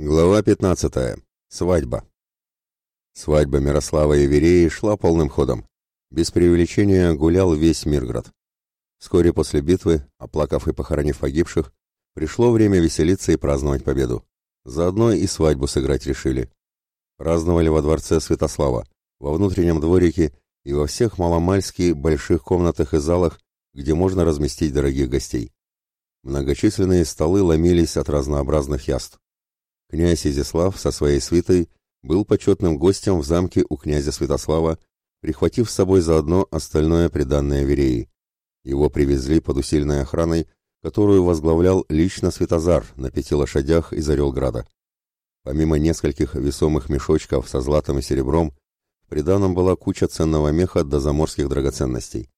Глава 15. Свадьба. Свадьба Мирослава и Вереи шла полным ходом. Без преувеличения гулял весь Мирград. Вскоре после битвы, оплакав и похоронив погибших, пришло время веселиться и праздновать победу. Заодно и свадьбу сыграть решили. Праздновали во дворце Святослава, во внутреннем дворике и во всех маломальски больших комнатах и залах, где можно разместить дорогих гостей. Многочисленные столы ломились от разнообразных яств князь Изяслав со своей свитой был почетным гостем в замке у князя Святослава, прихватив с собой заодно остальное приданное Вереи. Его привезли под усиленной охраной, которую возглавлял лично Святозар на пяти лошадях из Орелграда. Помимо нескольких весомых мешочков со златом и серебром, в приданом была куча ценного меха до заморских драгоценностей.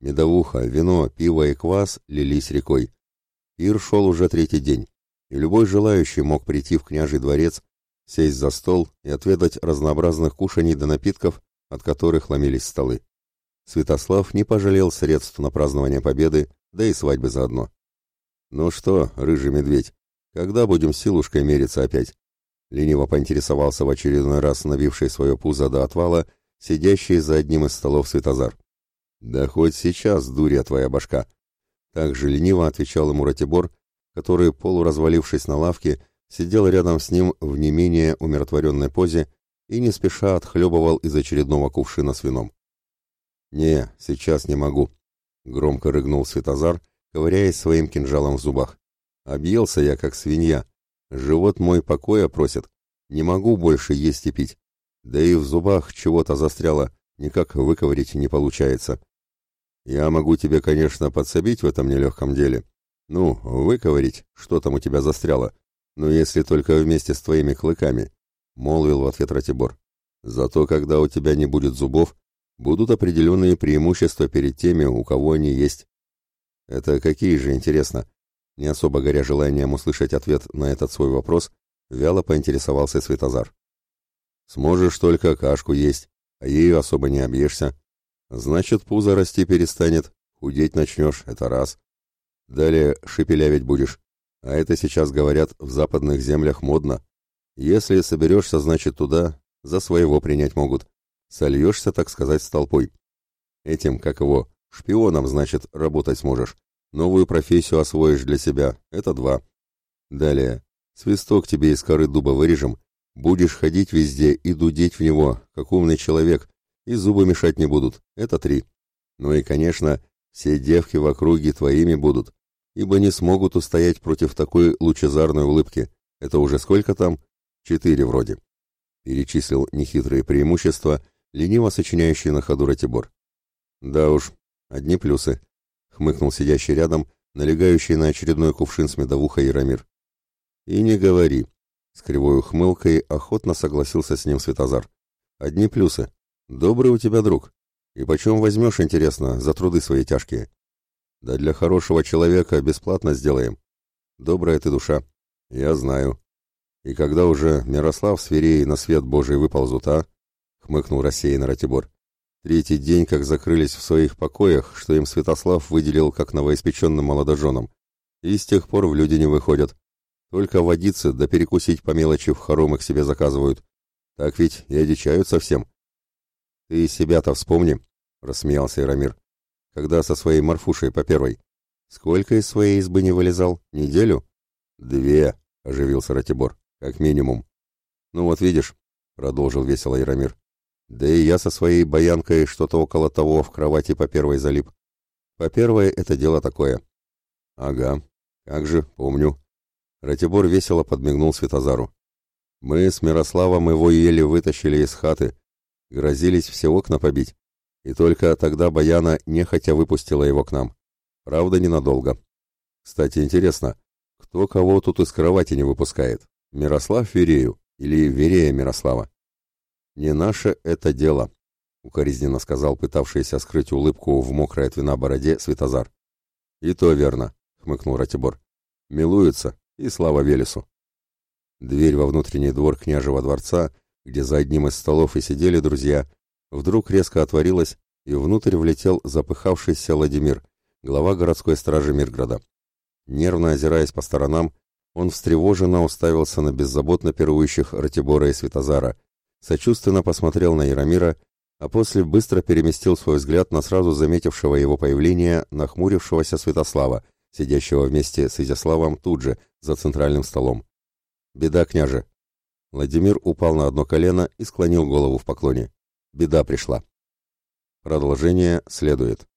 Медовуха, вино, пиво и квас лились рекой. Пир шел уже третий день и любой желающий мог прийти в княжий дворец, сесть за стол и отведать разнообразных кушаний до напитков, от которых ломились столы. Святослав не пожалел средств на празднование победы, да и свадьбы заодно. «Ну что, рыжий медведь, когда будем силушкой мериться опять?» Лениво поинтересовался в очередной раз набивший свое пузо до отвала, сидящий за одним из столов Светозар. «Да хоть сейчас, дурья твоя башка!» Так же лениво отвечал ему Ратибор, который, полуразвалившись на лавке, сидел рядом с ним в не менее умиротворенной позе и не спеша отхлебывал из очередного кувшина с вином. «Не, сейчас не могу», — громко рыгнул Светозар, ковыряясь своим кинжалом в зубах. «Объелся я, как свинья. Живот мой покоя просит. Не могу больше есть и пить. Да и в зубах чего-то застряло, никак выковырить не получается. Я могу тебе, конечно, подсобить в этом нелегком деле, ну, выковырить, что там у тебя застряло. Ну, если только вместе с твоими клыками, — молвил в ответ Ратибор. Зато, когда у тебя не будет зубов, будут определенные преимущества перед теми, у кого они есть. Это какие же, интересно? Не особо горя желанием услышать ответ на этот свой вопрос, вяло поинтересовался Светозар. Сможешь только кашку есть, а ею особо не объешься. Значит, пузо расти перестанет, худеть начнешь, это раз. Далее шепелявить будешь. А это сейчас, говорят, в западных землях модно. Если соберешься, значит, туда, за своего принять могут. Сольешься, так сказать, с толпой. Этим, как его, шпионом, значит, работать сможешь. Новую профессию освоишь для себя. Это два. Далее. Свисток тебе из коры дуба вырежем. Будешь ходить везде и дудеть в него, как умный человек, и зубы мешать не будут. Это три. Ну и, конечно, все девки в округе твоими будут, ибо не смогут устоять против такой лучезарной улыбки. Это уже сколько там? Четыре вроде. Перечислил нехитрые преимущества, лениво сочиняющий на ходу Ратибор. Да уж, одни плюсы. Хмыкнул сидящий рядом, налегающий на очередной кувшин с медовухой Яромир. И не говори. С кривой ухмылкой охотно согласился с ним Светозар. Одни плюсы. Добрый у тебя друг. И почем возьмешь, интересно, за труды свои тяжкие? Да для хорошего человека бесплатно сделаем. Добрая ты душа. Я знаю. И когда уже Мирослав с Вереей на свет Божий выползут, а? Хмыкнул рассеянно Ратибор. Третий день, как закрылись в своих покоях, что им Святослав выделил как новоиспеченным молодоженам. И с тех пор в люди не выходят. Только водиться да перекусить по мелочи в хоромах себе заказывают. Так ведь и одичают совсем. «Ты себя-то вспомни», — рассмеялся Ирамир, — «когда со своей Марфушей по первой. Сколько из своей избы не вылезал? Неделю?» «Две», — оживился Ратибор, — «как минимум». «Ну вот видишь», — продолжил весело Ирамир, — «да и я со своей баянкой что-то около того в кровати по первой залип. По первой это дело такое». «Ага, как же, помню». Ратибор весело подмигнул Светозару. «Мы с Мирославом его еле вытащили из хаты, грозились все окна побить. И только тогда Баяна нехотя выпустила его к нам. Правда, ненадолго. Кстати, интересно, кто кого тут из кровати не выпускает? Мирослав Верею или Верея Мирослава? «Не наше это дело», — укоризненно сказал пытавшийся скрыть улыбку в мокрой от вина бороде Светозар. «И то верно», — хмыкнул Ратибор. «Милуется, и слава Велесу». Дверь во внутренний двор княжего дворца — где за одним из столов и сидели друзья, вдруг резко отворилась, и внутрь влетел запыхавшийся Владимир, глава городской стражи Мирграда. Нервно озираясь по сторонам, он встревоженно уставился на беззаботно пирующих Ратибора и Святозара, сочувственно посмотрел на Яромира, а после быстро переместил свой взгляд на сразу заметившего его появление нахмурившегося Святослава, сидящего вместе с Изяславом тут же, за центральным столом. «Беда, княже!» Владимир упал на одно колено и склонил голову в поклоне. Беда пришла. Продолжение следует.